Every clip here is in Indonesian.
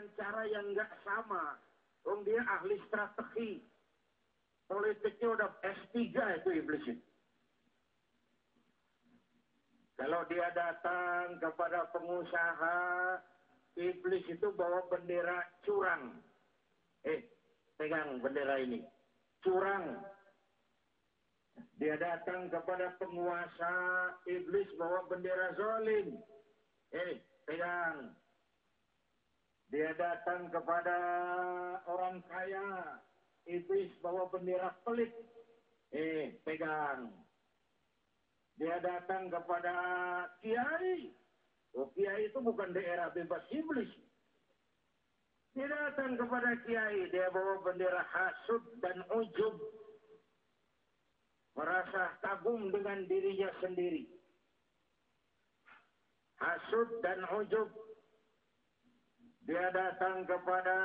dengan cara yang nggak sama. Wong dia ahli strategi. Politiknya udah S3 itu iblis itu. Kalau dia datang kepada pengusaha, iblis itu bawa bendera curang. Eh, pegang bendera ini. Curang. Dia datang kepada penguasa, iblis bawa bendera zolim. Eh, pegang. Dia datang kepada orang kaya, iblis bawa bendera pelit. Eh, pegang. Dia datang kepada kiai. Oh, kiai itu bukan daerah bebas iblis. Dia datang kepada kiai, dia bawa bendera hasud dan ujub. Merasa kagum dengan dirinya sendiri. Hasud dan ujub. Dia datang kepada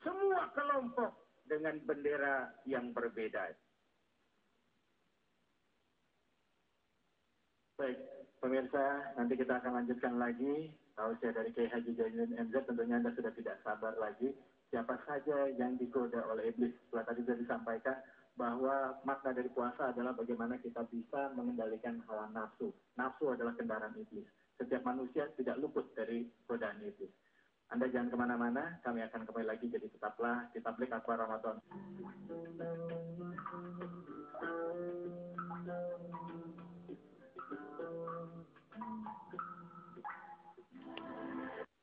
semua kelompok dengan bendera yang berbeda. Baik, pemirsa, nanti kita akan lanjutkan lagi. Tausiah dari Kiai Haji Jainuddin MZ tentunya Anda sudah tidak sabar lagi. Siapa saja yang digoda oleh iblis. Setelah tadi sudah disampaikan bahwa makna dari puasa adalah bagaimana kita bisa mengendalikan hawa nafsu. Nafsu adalah kendaraan iblis. Setiap manusia tidak luput dari godaan iblis. Anda jangan ke mana-mana, kami akan kembali lagi, jadi tetaplah di tablik akbar Ramadan.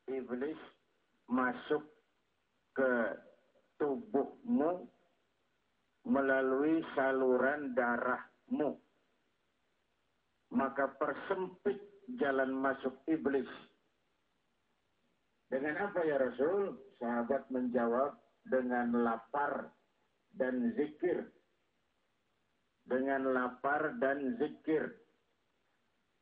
iblis masuk ke tubuhmu melalui saluran darahmu. Maka persempit jalan masuk iblis. Dengan apa ya Rasul? Sahabat menjawab dengan lapar dan zikir. Dengan lapar dan zikir.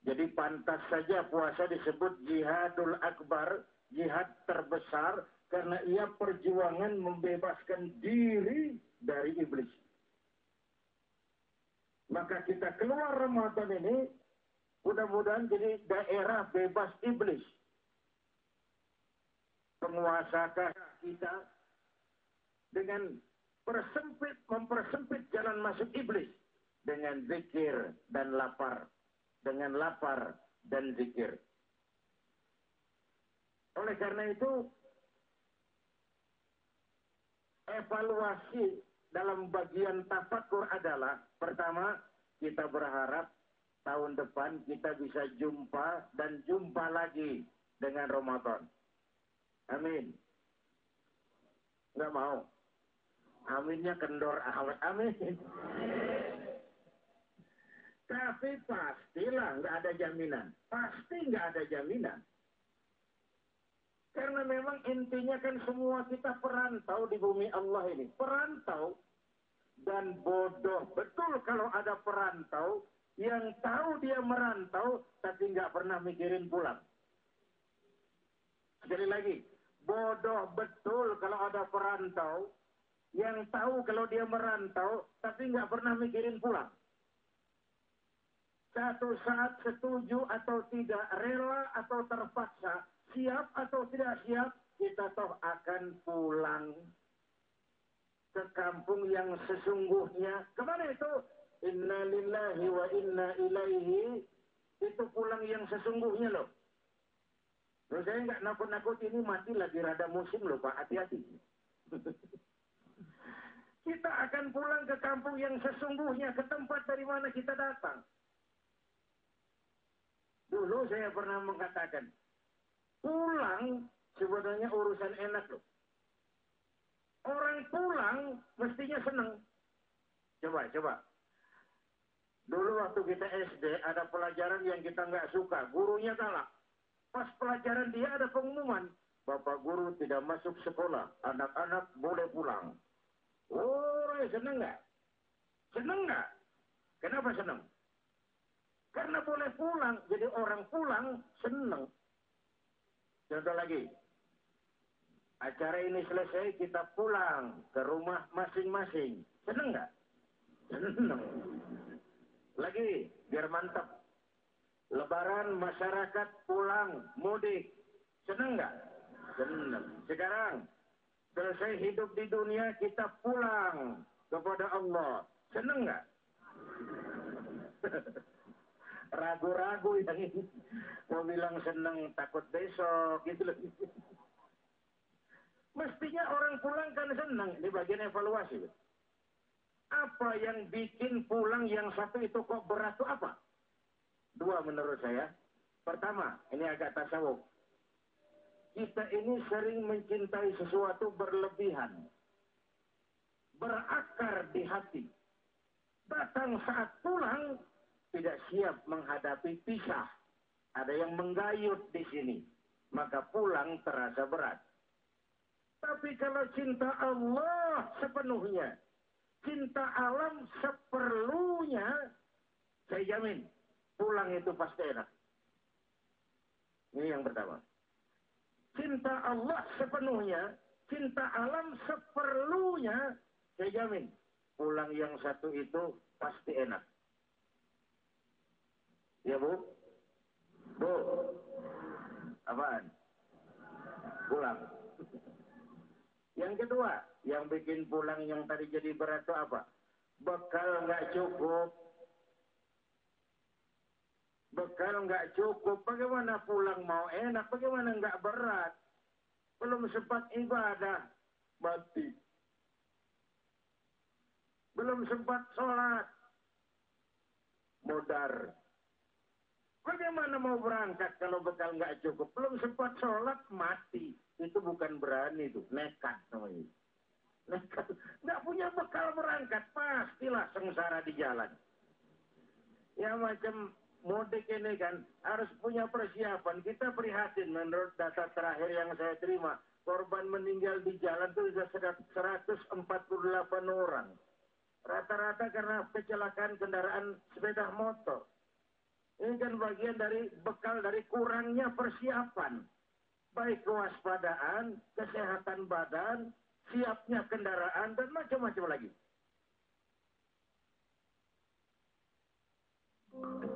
Jadi pantas saja puasa disebut jihadul akbar jihad terbesar karena ia perjuangan membebaskan diri dari iblis. Maka kita keluar Ramadan ini mudah-mudahan jadi daerah bebas iblis. Penguasakah kita dengan persempit mempersempit jalan masuk iblis dengan zikir dan lapar, dengan lapar dan zikir. Oleh karena itu, evaluasi dalam bagian tafakur adalah pertama kita berharap tahun depan kita bisa jumpa dan jumpa lagi dengan Ramadan. Amin. Enggak mau. Aminnya kendor amat. Amin. Tapi pastilah nggak ada jaminan. Pasti nggak ada jaminan. Karena memang intinya kan semua kita perantau di bumi Allah ini. Perantau dan bodoh. Betul kalau ada perantau yang tahu dia merantau tapi nggak pernah mikirin pulang. Sekali lagi, bodoh betul kalau ada perantau yang tahu kalau dia merantau tapi nggak pernah mikirin pulang. Satu saat setuju atau tidak, rela atau terpaksa, siap atau tidak siap, kita toh akan pulang ke kampung yang sesungguhnya. Ke mana itu? Inna lillahi wa inna ilaihi. Itu pulang yang sesungguhnya loh. Loh saya nggak nakut-nakut ini mati lagi rada musim loh Pak, hati-hati. kita akan pulang ke kampung yang sesungguhnya, ke tempat dari mana kita datang. Dulu saya pernah mengatakan, pulang sebenarnya urusan enak loh. Orang pulang mestinya senang. Coba, coba. Dulu waktu kita SD ada pelajaran yang kita nggak suka, gurunya galak. Pas pelajaran dia ada pengumuman, Bapak guru tidak masuk sekolah, anak-anak boleh pulang. Oh, seneng nggak? Seneng nggak? Kenapa seneng? Karena boleh pulang, jadi orang pulang seneng. Contoh lagi. Acara ini selesai, kita pulang ke rumah masing-masing. Seneng nggak? Seneng. Lagi, biar mantap. Lebaran masyarakat pulang, mudik. Senang nggak? Senang. Sekarang, selesai hidup di dunia, kita pulang kepada Allah. Senang nggak? Ragu-ragu yang ini. Mau bilang senang, takut besok, gitu loh. Mestinya orang pulang kan senang. Ini bagian evaluasi. Apa yang bikin pulang yang satu itu kok berat itu apa? Dua menurut saya. Pertama, ini agak tasawuf. Kita ini sering mencintai sesuatu berlebihan. Berakar di hati. Datang saat pulang, tidak siap menghadapi pisah. Ada yang menggayut di sini. Maka pulang terasa berat. Tapi kalau cinta Allah sepenuhnya, cinta alam seperlunya, saya jamin pulang itu pasti enak. Ini yang pertama. Cinta Allah sepenuhnya, cinta alam seperlunya, saya jamin pulang yang satu itu pasti enak. Ya bu? Bu? Apaan? Pulang. Yang kedua, yang bikin pulang yang tadi jadi berat itu apa? Bekal nggak cukup. Bekal nggak cukup. Bagaimana pulang mau enak? Bagaimana nggak berat? Belum sempat ibadah, mati. Belum sempat sholat, modar. Bagaimana mau berangkat kalau bekal nggak cukup? Belum sempat sholat, mati itu bukan berani itu, nekat namanya. Nekat. Nggak punya bekal berangkat, pastilah sengsara di jalan. Ya macam mudik ini kan harus punya persiapan. Kita prihatin menurut data terakhir yang saya terima. Korban meninggal di jalan itu sudah 148 orang. Rata-rata karena kecelakaan kendaraan sepeda motor. Ini kan bagian dari bekal dari kurangnya persiapan. Baik kewaspadaan, kesehatan badan, siapnya kendaraan, dan macam-macam lagi. Thank you.